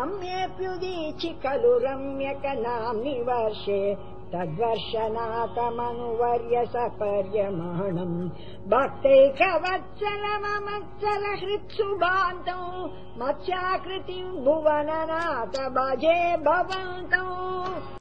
रम्येऽप्युदीचि खलु रम्यक नाम्नि वर्षे तद्वर्षनाथमनुवर्य सपर्यमाणम् पर्यमाणम् भक्तेकवत्सल ममसल हृत् भान्तौ मत्स्याकृतिम् भुवननाथ भजे भवन्त